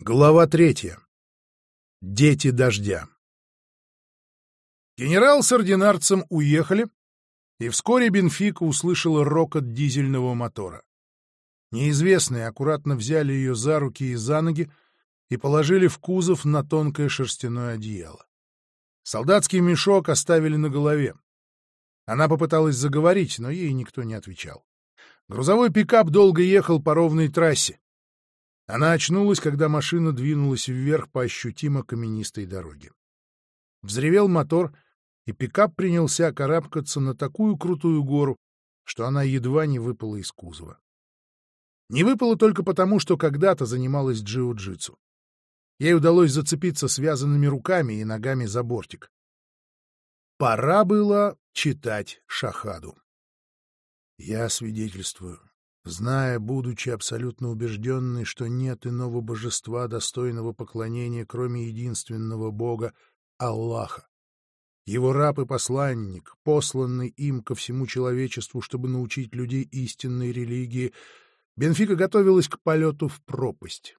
Глава третья. Дети дождя. Генерал с ординарцем уехали, и вскоре Бенфика услышала рокот дизельного мотора. Неизвестные аккуратно взяли ее за руки и за ноги и положили в кузов на тонкое шерстяное одеяло. Солдатский мешок оставили на голове. Она попыталась заговорить, но ей никто не отвечал. Грузовой пикап долго ехал по ровной трассе. Она очнулась, когда машина двинулась вверх по ощутимо каменистой дороге. Взревел мотор, и пикап принялся карабкаться на такую крутую гору, что она едва не выпала из кузова. Не выпала только потому, что когда-то занималась джиу-джитсу. Ей удалось зацепиться связанными руками и ногами за бортик. Пора было читать шахаду. Я свидетельствую, зная, будучи абсолютно убежденной, что нет иного божества, достойного поклонения, кроме единственного Бога — Аллаха. Его раб и посланник, посланный им ко всему человечеству, чтобы научить людей истинной религии, Бенфика готовилась к полету в пропасть.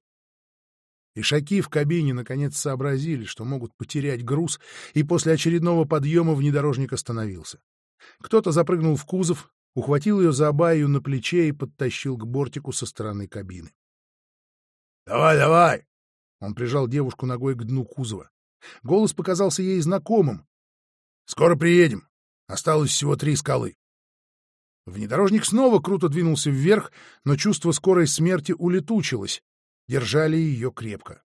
Ишаки в кабине наконец сообразили, что могут потерять груз, и после очередного подъема внедорожник остановился. Кто-то запрыгнул в кузов, ухватил ее за абаю на плече и подтащил к бортику со стороны кабины. «Давай, давай!» Он прижал девушку ногой к дну кузова. Голос показался ей знакомым. «Скоро приедем. Осталось всего три скалы». Внедорожник снова круто двинулся вверх, но чувство скорой смерти улетучилось. Держали ее крепко.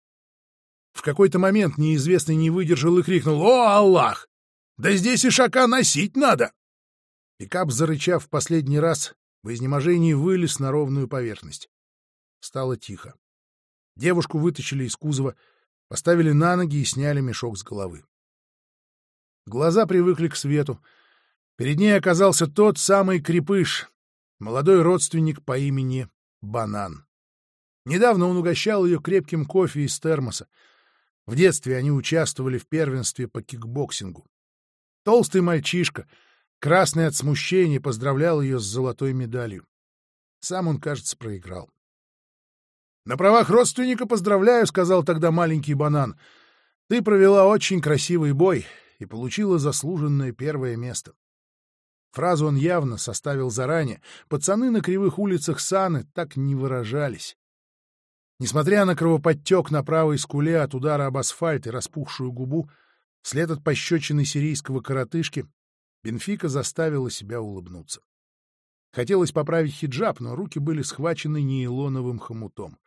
В какой-то момент неизвестный не выдержал и крикнул «О, Аллах! Да здесь и шака носить надо!» Пикап, зарычав в последний раз, в изнеможении вылез на ровную поверхность. Стало тихо. Девушку вытащили из кузова, поставили на ноги и сняли мешок с головы. Глаза привыкли к свету. Перед ней оказался тот самый крепыш, молодой родственник по имени Банан. Недавно он угощал ее крепким кофе из термоса. В детстве они участвовали в первенстве по кикбоксингу. Толстый мальчишка, красный от смущения, поздравлял ее с золотой медалью. Сам он, кажется, проиграл. «На правах родственника поздравляю», — сказал тогда маленький Банан. «Ты провела очень красивый бой и получила заслуженное первое место». Фразу он явно составил заранее. Пацаны на кривых улицах Саны так не выражались. Несмотря на кровоподтек на правой скуле от удара об асфальт и распухшую губу, след от пощечины сирийского коротышки Бенфика заставила себя улыбнуться. Хотелось поправить хиджаб, но руки были схвачены нейлоновым хомутом.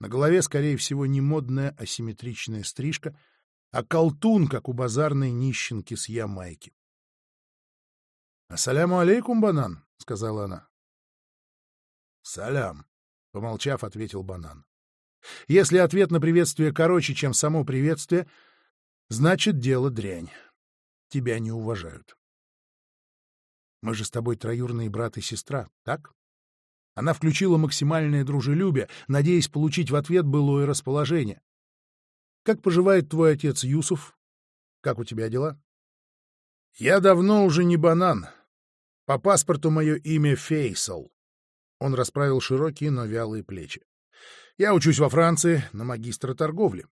На голове, скорее всего, не модная асимметричная стрижка, а колтун, как у базарной нищенки с Ямайки. — Ассаляму алейкум, банан, — сказала она. — Салям, — помолчав, ответил банан. Если ответ на приветствие короче, чем само приветствие, значит, дело дрянь. Тебя не уважают. Мы же с тобой троюрные брат и сестра, так? Она включила максимальное дружелюбие, надеясь получить в ответ былое расположение. Как поживает твой отец Юсуф? Как у тебя дела? Я давно уже не банан. По паспорту мое имя Фейсал. Он расправил широкие, но вялые плечи. Я учусь во Франции на магистра торговли.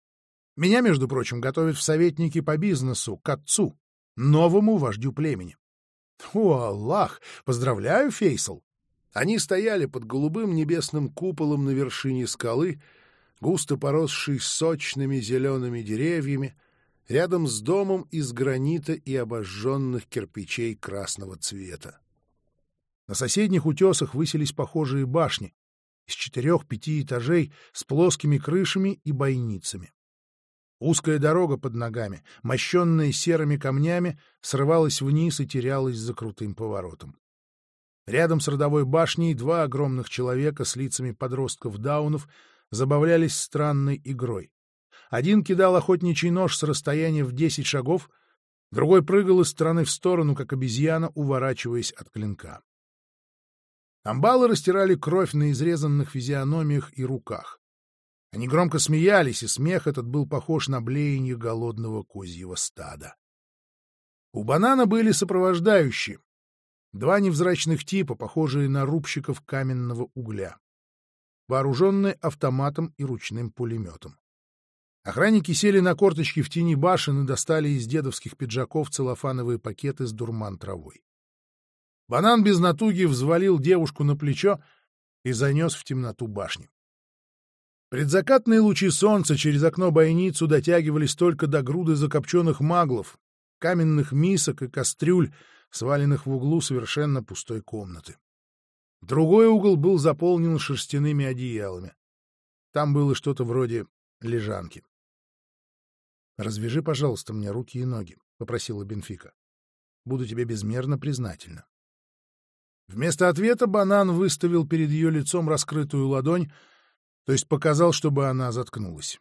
Меня, между прочим, готовят в советники по бизнесу к отцу, новому вождю племени. О, Аллах! Поздравляю, Фейсал! Они стояли под голубым небесным куполом на вершине скалы, густо поросшей сочными зелеными деревьями, рядом с домом из гранита и обожженных кирпичей красного цвета. На соседних утесах высились похожие башни из четырех-пяти этажей с плоскими крышами и бойницами. Узкая дорога под ногами, мощенная серыми камнями, срывалась вниз и терялась за крутым поворотом. Рядом с родовой башней два огромных человека с лицами подростков-даунов забавлялись странной игрой. Один кидал охотничий нож с расстояния в десять шагов, другой прыгал из стороны в сторону, как обезьяна, уворачиваясь от клинка. Амбалы растирали кровь на изрезанных физиономиях и руках. Они громко смеялись, и смех этот был похож на блеяние голодного козьего стада. У банана были сопровождающие. Два невзрачных типа, похожие на рубщиков каменного угля. вооруженные автоматом и ручным пулеметом. Охранники сели на корточки в тени башен и достали из дедовских пиджаков целлофановые пакеты с дурман травой. Банан без натуги взвалил девушку на плечо и занес в темноту башни. Предзакатные лучи солнца через окно бойницу дотягивались только до груды закопченных маглов, каменных мисок и кастрюль, сваленных в углу совершенно пустой комнаты. Другой угол был заполнен шерстяными одеялами. Там было что-то вроде лежанки. «Развяжи, пожалуйста, мне руки и ноги», — попросила Бенфика. «Буду тебе безмерно признательна». Вместо ответа банан выставил перед ее лицом раскрытую ладонь, то есть показал, чтобы она заткнулась.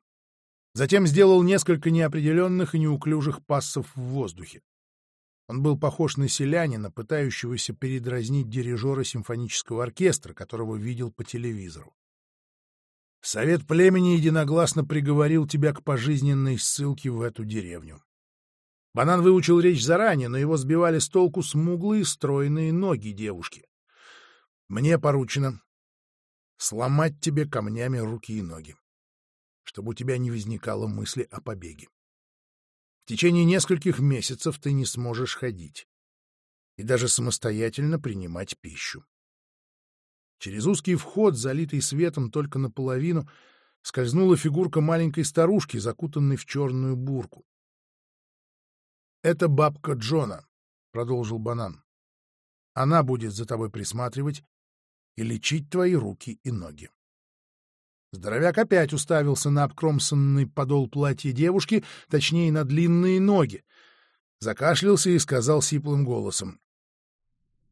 Затем сделал несколько неопределенных и неуклюжих пассов в воздухе. Он был похож на селянина, пытающегося передразнить дирижера симфонического оркестра, которого видел по телевизору. Совет племени единогласно приговорил тебя к пожизненной ссылке в эту деревню. Банан выучил речь заранее, но его сбивали с толку смуглые стройные ноги девушки. Мне поручено сломать тебе камнями руки и ноги, чтобы у тебя не возникало мысли о побеге. В течение нескольких месяцев ты не сможешь ходить и даже самостоятельно принимать пищу. Через узкий вход, залитый светом только наполовину, скользнула фигурка маленькой старушки, закутанной в черную бурку. «Это бабка Джона», — продолжил Банан. «Она будет за тобой присматривать и лечить твои руки и ноги». Здоровяк опять уставился на обкромсанный подол платья девушки, точнее, на длинные ноги. Закашлялся и сказал сиплым голосом.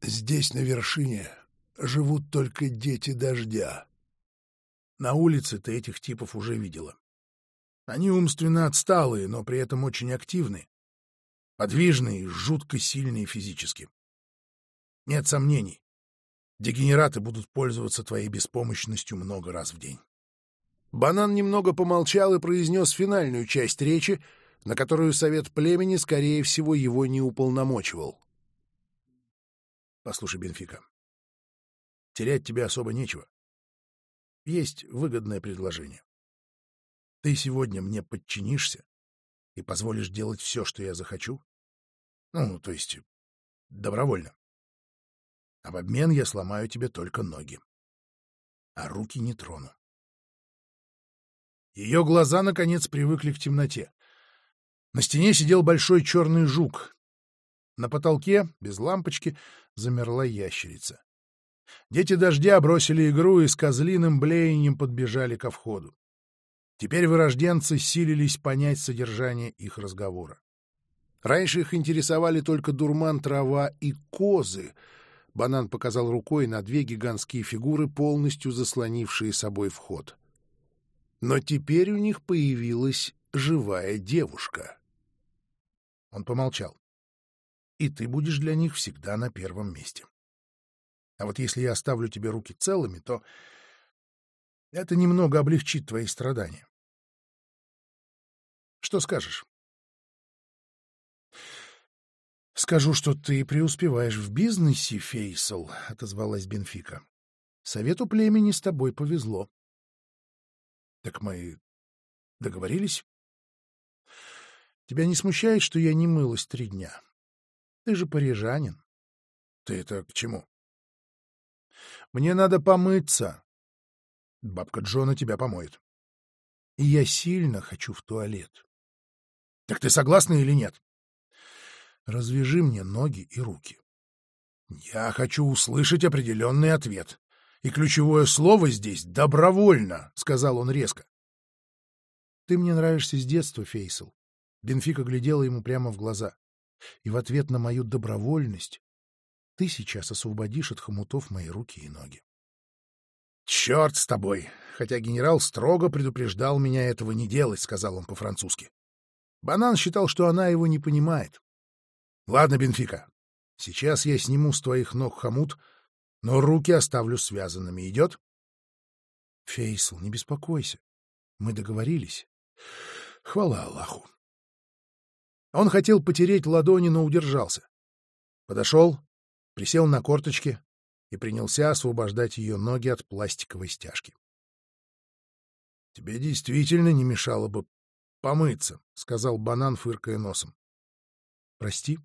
«Здесь, на вершине, живут только дети дождя. На улице ты этих типов уже видела. Они умственно отсталые, но при этом очень активны подвижные и жутко сильные физически. Нет сомнений, дегенераты будут пользоваться твоей беспомощностью много раз в день. Банан немного помолчал и произнес финальную часть речи, на которую совет племени, скорее всего, его не уполномочивал. Послушай, Бенфика, терять тебе особо нечего. Есть выгодное предложение. Ты сегодня мне подчинишься, и позволишь делать все, что я захочу? Ну, то есть, добровольно. В обмен я сломаю тебе только ноги. А руки не трону. Ее глаза, наконец, привыкли к темноте. На стене сидел большой черный жук. На потолке, без лампочки, замерла ящерица. Дети дождя бросили игру и с козлиным блеянием подбежали ко входу. Теперь вырожденцы силились понять содержание их разговора. Раньше их интересовали только дурман, трава и козы. Банан показал рукой на две гигантские фигуры, полностью заслонившие собой вход. Но теперь у них появилась живая девушка. Он помолчал. И ты будешь для них всегда на первом месте. А вот если я оставлю тебе руки целыми, то это немного облегчит твои страдания. Что скажешь? «Скажу, что ты преуспеваешь в бизнесе, Фейсал», — отозвалась Бенфика. «Совету племени с тобой повезло». «Так мы договорились?» «Тебя не смущает, что я не мылась три дня? Ты же парижанин». «Ты это к чему?» «Мне надо помыться, Бабка Джона тебя помоет. И я сильно хочу в туалет. Так ты согласна или нет? Развяжи мне ноги и руки. Я хочу услышать определенный ответ. И ключевое слово здесь — добровольно, — сказал он резко. Ты мне нравишься с детства, Фейсел. Бенфика глядела ему прямо в глаза. И в ответ на мою добровольность ты сейчас освободишь от хомутов мои руки и ноги. «Черт с тобой! Хотя генерал строго предупреждал меня этого не делать», — сказал он по-французски. Банан считал, что она его не понимает. «Ладно, Бенфика, сейчас я сниму с твоих ног хомут, но руки оставлю связанными. Идет?» «Фейсл, не беспокойся. Мы договорились. Хвала Аллаху». Он хотел потереть ладони, но удержался. Подошел, присел на корточки, и принялся освобождать ее ноги от пластиковой стяжки. Тебе действительно не мешало бы помыться, — сказал банан, фыркая носом. — Прости,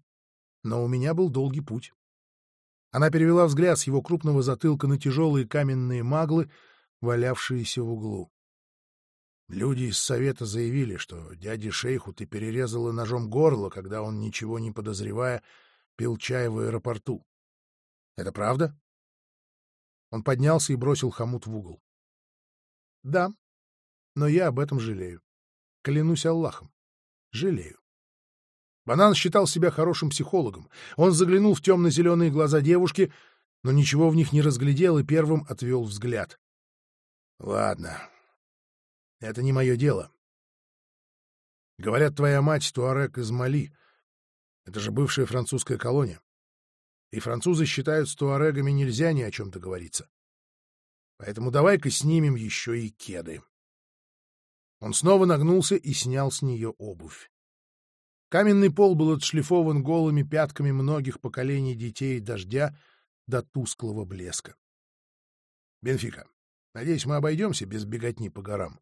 но у меня был долгий путь. Она перевела взгляд с его крупного затылка на тяжелые каменные маглы, валявшиеся в углу. Люди из совета заявили, что дяде шейху ты перерезала ножом горло, когда он, ничего не подозревая, пил чай в аэропорту. Это правда? Он поднялся и бросил хомут в угол. Да, но я об этом жалею. Клянусь Аллахом. Жалею. Банан считал себя хорошим психологом. Он заглянул в темно-зеленые глаза девушки, но ничего в них не разглядел и первым отвел взгляд. — Ладно, это не мое дело. Говорят, твоя мать Туарек из Мали. Это же бывшая французская колония. И французы считают, с туарегами нельзя ни о чем договориться. Поэтому давай-ка снимем еще и кеды. Он снова нагнулся и снял с нее обувь. Каменный пол был отшлифован голыми пятками многих поколений детей дождя до тусклого блеска. Бенфика, надеюсь, мы обойдемся без беготни по горам.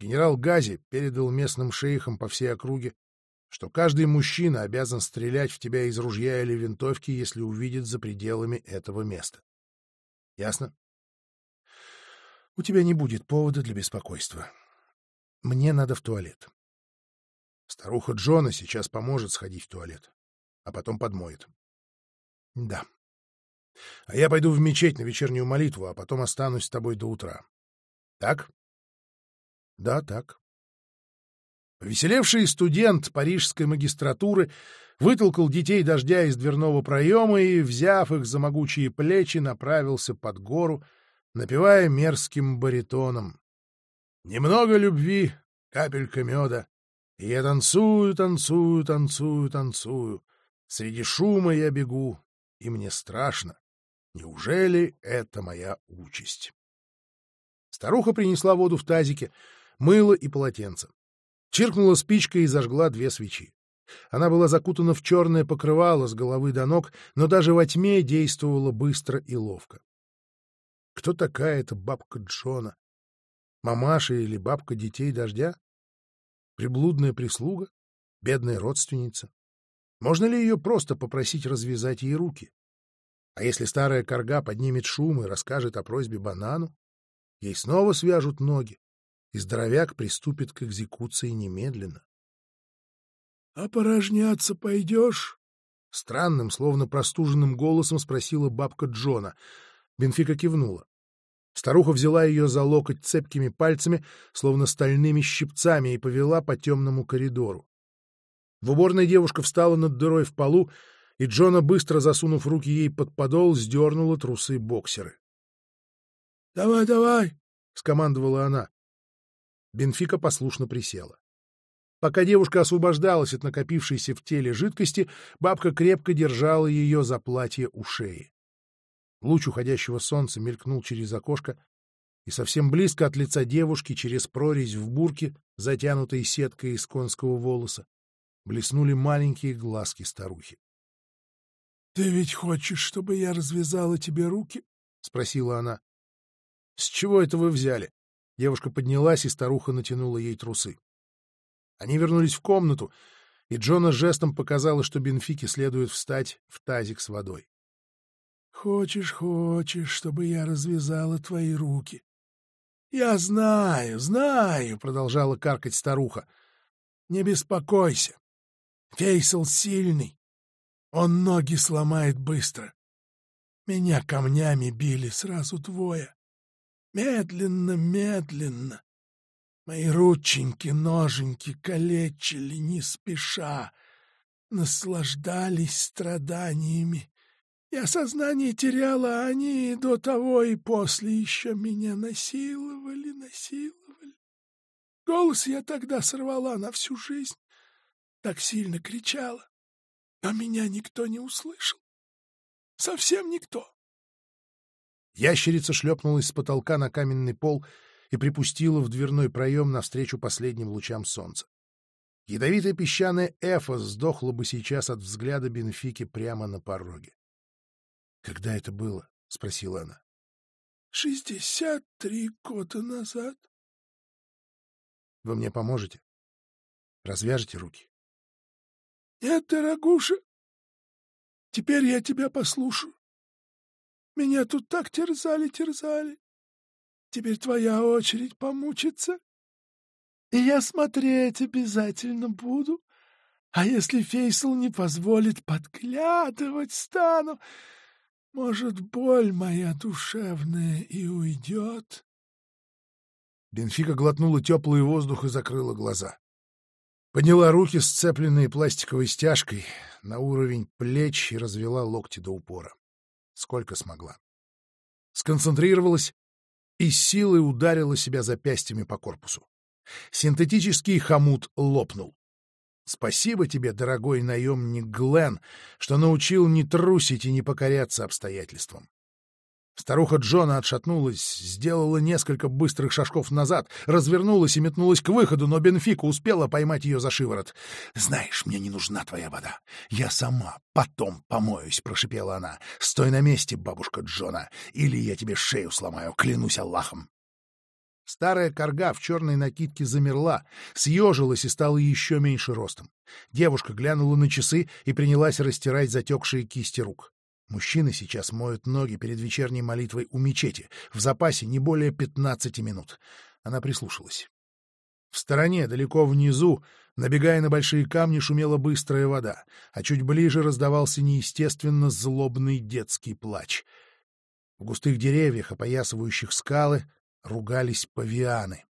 Генерал Гази передал местным шейхам по всей округе, что каждый мужчина обязан стрелять в тебя из ружья или винтовки, если увидит за пределами этого места. Ясно? У тебя не будет повода для беспокойства. Мне надо в туалет. Старуха Джона сейчас поможет сходить в туалет, а потом подмоет. Да. А я пойду в мечеть на вечернюю молитву, а потом останусь с тобой до утра. Так? Да, так. Повеселевший студент парижской магистратуры вытолкал детей дождя из дверного проема и, взяв их за могучие плечи, направился под гору, напевая мерзким баритоном. «Немного любви, капелька меда, и я танцую, танцую, танцую, танцую. Среди шума я бегу, и мне страшно. Неужели это моя участь?» Старуха принесла воду в тазике, мыло и полотенце. Чиркнула спичкой и зажгла две свечи. Она была закутана в черное покрывало с головы до ног, но даже во тьме действовала быстро и ловко. Кто такая эта бабка Джона? Мамаша или бабка детей дождя? Приблудная прислуга? Бедная родственница? Можно ли ее просто попросить развязать ей руки? А если старая корга поднимет шум и расскажет о просьбе банану, ей снова свяжут ноги, и здоровяк приступит к экзекуции немедленно. — Опорожняться пойдешь? — странным, словно простуженным голосом спросила бабка Джона. Бенфика кивнула. Старуха взяла ее за локоть цепкими пальцами, словно стальными щипцами, и повела по темному коридору. В уборной девушка встала над дырой в полу, и Джона, быстро засунув руки ей под подол, сдернула трусы-боксеры. — Давай, давай! — скомандовала она. Бенфика послушно присела. Пока девушка освобождалась от накопившейся в теле жидкости, бабка крепко держала ее за платье у шеи. Луч уходящего солнца мелькнул через окошко, и совсем близко от лица девушки, через прорезь в бурке, затянутой сеткой из конского волоса, блеснули маленькие глазки старухи. — Ты ведь хочешь, чтобы я развязала тебе руки? — спросила она. — С чего это вы взяли? Девушка поднялась, и старуха натянула ей трусы. Они вернулись в комнату, и Джона жестом показала, что Бенфике следует встать в тазик с водой. — Хочешь, хочешь, чтобы я развязала твои руки? — Я знаю, знаю, — продолжала каркать старуха. — Не беспокойся. Фейсел сильный. Он ноги сломает быстро. Меня камнями били сразу двое. Медленно, медленно. Мои рученьки, ноженьки калечили не спеша, наслаждались страданиями. Я сознание теряла, а они до того и после еще меня насиловали, насиловали. Голос я тогда сорвала на всю жизнь, так сильно кричала, а меня никто не услышал. Совсем никто. Ящерица шлепнулась с потолка на каменный пол и припустила в дверной проем навстречу последним лучам солнца. Ядовитая песчаная эфа сдохла бы сейчас от взгляда Бенфики прямо на пороге. — Когда это было? — спросила она. — Шестьдесят три года назад. Вы мне поможете? Развяжете руки? — Нет, дорогуша, теперь я тебя послушаю. Меня тут так терзали-терзали. Теперь твоя очередь помучиться. И я смотреть обязательно буду. А если Фейсл не позволит подглядывать стану, может, боль моя душевная и уйдет. Бенфика глотнула теплый воздух и закрыла глаза. Подняла руки, сцепленные пластиковой стяжкой, на уровень плеч и развела локти до упора. Сколько смогла. Сконцентрировалась и силой ударила себя запястьями по корпусу. Синтетический хомут лопнул. Спасибо тебе, дорогой наемник Глен, что научил не трусить и не покоряться обстоятельствам. Старуха Джона отшатнулась, сделала несколько быстрых шажков назад, развернулась и метнулась к выходу, но Бенфика успела поймать ее за шиворот. «Знаешь, мне не нужна твоя вода. Я сама потом помоюсь», — прошипела она. «Стой на месте, бабушка Джона, или я тебе шею сломаю, клянусь Аллахом». Старая корга в черной накидке замерла, съежилась и стала еще меньше ростом. Девушка глянула на часы и принялась растирать затекшие кисти рук. Мужчины сейчас моют ноги перед вечерней молитвой у мечети. В запасе не более пятнадцати минут. Она прислушалась. В стороне, далеко внизу, набегая на большие камни, шумела быстрая вода, а чуть ближе раздавался неестественно злобный детский плач. В густых деревьях, опоясывающих скалы, ругались павианы.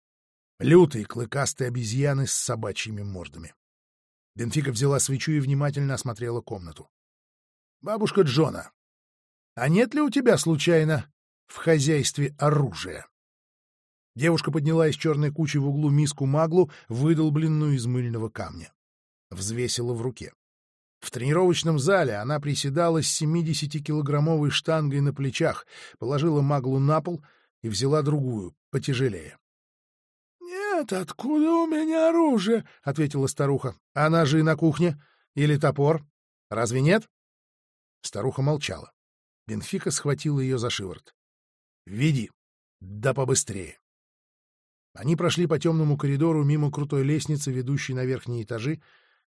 Лютые клыкастые обезьяны с собачьими мордами. Бенфика взяла свечу и внимательно осмотрела комнату. Бабушка Джона, а нет ли у тебя, случайно, в хозяйстве оружия? Девушка подняла из черной кучи в углу миску маглу, выдолбленную из мыльного камня. Взвесила в руке. В тренировочном зале она приседала с 70-килограммовой штангой на плечах, положила маглу на пол и взяла другую, потяжелее. — Нет, откуда у меня оружие? — ответила старуха. — Она же и на кухне. Или топор? Разве нет? Старуха молчала. Бенфика схватила ее за шиворот. «Веди! Да побыстрее!» Они прошли по темному коридору мимо крутой лестницы, ведущей на верхние этажи,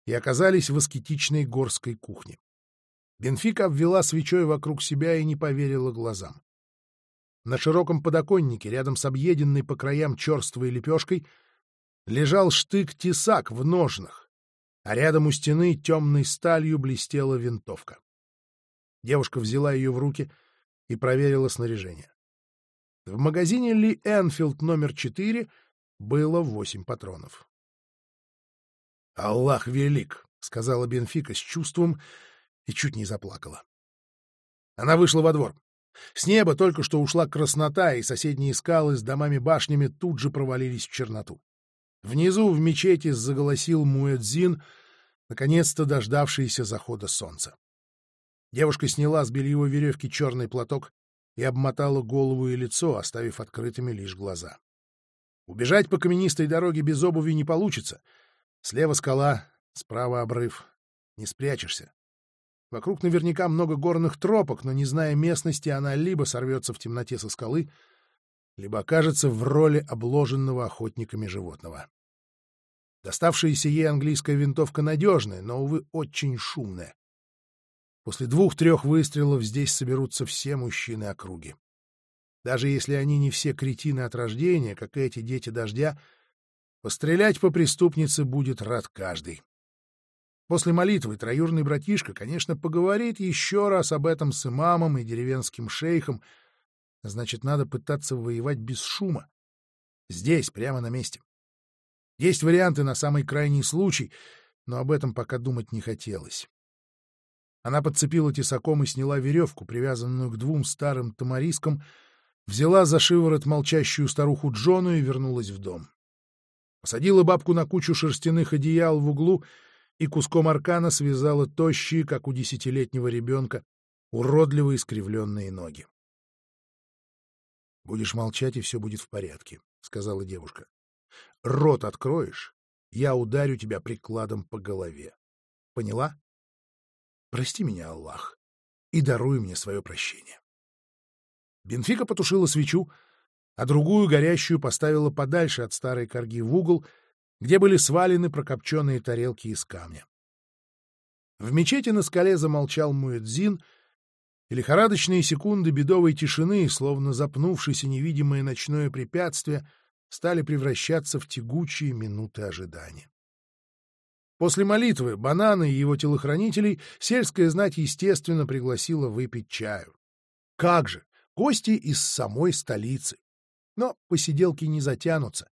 и оказались в аскетичной горской кухне. Бенфика обвела свечой вокруг себя и не поверила глазам. На широком подоконнике, рядом с объеденной по краям черствой лепешкой, лежал штык-тесак в ножнах, а рядом у стены темной сталью блестела винтовка. Девушка взяла ее в руки и проверила снаряжение. В магазине Ли Энфилд номер 4 было восемь патронов. «Аллах велик!» — сказала Бенфика с чувством и чуть не заплакала. Она вышла во двор. С неба только что ушла краснота, и соседние скалы с домами-башнями тут же провалились в черноту. Внизу в мечети заголосил Муэдзин, наконец-то дождавшийся захода солнца. Девушка сняла с бельевой веревки черный платок и обмотала голову и лицо, оставив открытыми лишь глаза. Убежать по каменистой дороге без обуви не получится. Слева скала, справа обрыв. Не спрячешься. Вокруг наверняка много горных тропок, но, не зная местности, она либо сорвется в темноте со скалы, либо окажется в роли обложенного охотниками животного. Доставшаяся ей английская винтовка надежная, но, увы, очень шумная. После двух-трех выстрелов здесь соберутся все мужчины округи. Даже если они не все кретины от рождения, как эти дети дождя, пострелять по преступнице будет рад каждый. После молитвы троюрный братишка, конечно, поговорит еще раз об этом с имамом и деревенским шейхом, значит, надо пытаться воевать без шума. Здесь, прямо на месте. Есть варианты на самый крайний случай, но об этом пока думать не хотелось. Она подцепила тесаком и сняла веревку, привязанную к двум старым тамарискам, взяла за шиворот молчащую старуху Джону и вернулась в дом. Посадила бабку на кучу шерстяных одеял в углу и куском аркана связала тощие, как у десятилетнего ребенка, уродливо искривленные ноги. — Будешь молчать, и все будет в порядке, — сказала девушка. — Рот откроешь, я ударю тебя прикладом по голове. Поняла? Прости меня, Аллах, и даруй мне свое прощение. Бенфика потушила свечу, а другую горящую поставила подальше от старой корги в угол, где были свалены прокопченные тарелки из камня. В мечети на скале замолчал Муэдзин, и лихорадочные секунды бедовой тишины, словно запнувшись и невидимое ночное препятствие, стали превращаться в тягучие минуты ожидания. После молитвы Банана и его телохранителей сельская знать, естественно, пригласила выпить чаю. Как же, гости из самой столицы. Но посиделки не затянутся.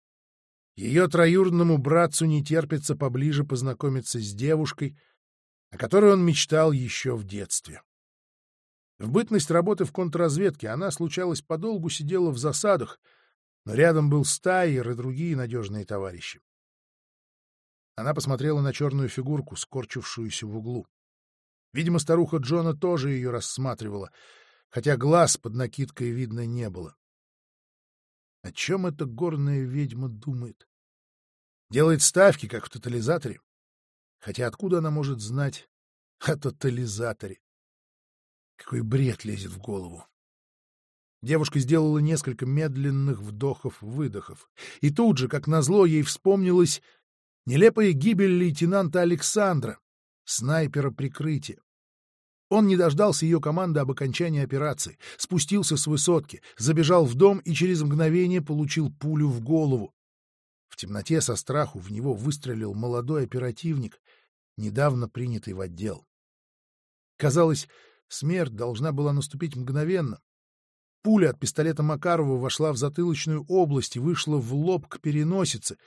Ее троюродному братцу не терпится поближе познакомиться с девушкой, о которой он мечтал еще в детстве. В бытность работы в контрразведке она, случалось, подолгу сидела в засадах, но рядом был Стайер и другие надежные товарищи. Она посмотрела на черную фигурку, скорчившуюся в углу. Видимо, старуха Джона тоже ее рассматривала, хотя глаз под накидкой видно не было. О чем эта горная ведьма думает? Делает ставки, как в тотализаторе. Хотя откуда она может знать о тотализаторе? Какой бред лезет в голову. Девушка сделала несколько медленных вдохов-выдохов. И тут же, как назло, ей вспомнилась нелепая гибель лейтенанта Александра, снайпера прикрытия. Он не дождался ее команды об окончании операции, спустился с высотки, забежал в дом и через мгновение получил пулю в голову. В темноте со страху в него выстрелил молодой оперативник, недавно принятый в отдел. Казалось, смерть должна была наступить мгновенно. Пуля от пистолета Макарова вошла в затылочную область и вышла в лоб к переносице.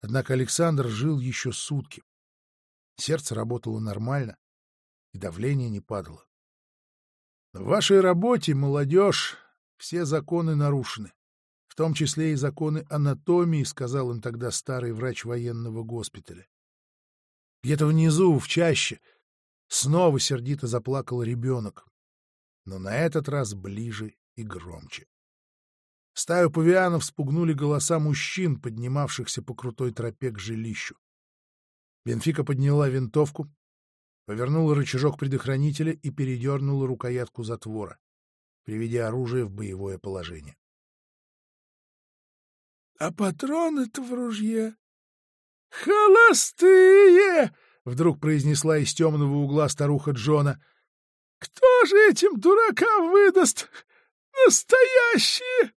Однако Александр жил еще сутки. Сердце работало нормально и давление не падало. В вашей работе, молодежь, все законы нарушены, в том числе и законы анатомии, сказал им тогда старый врач военного госпиталя. Где-то внизу, в чаще, снова сердито заплакал ребенок, но на этот раз ближе и громче. Стаю павианов спугнули голоса мужчин, поднимавшихся по крутой тропе к жилищу. Бенфика подняла винтовку, повернула рычажок предохранителя и передернула рукоятку затвора, приведя оружие в боевое положение. — А патроны-то в ружье холостые! — вдруг произнесла из темного угла старуха Джона. — Кто же этим дуракам выдаст настоящие?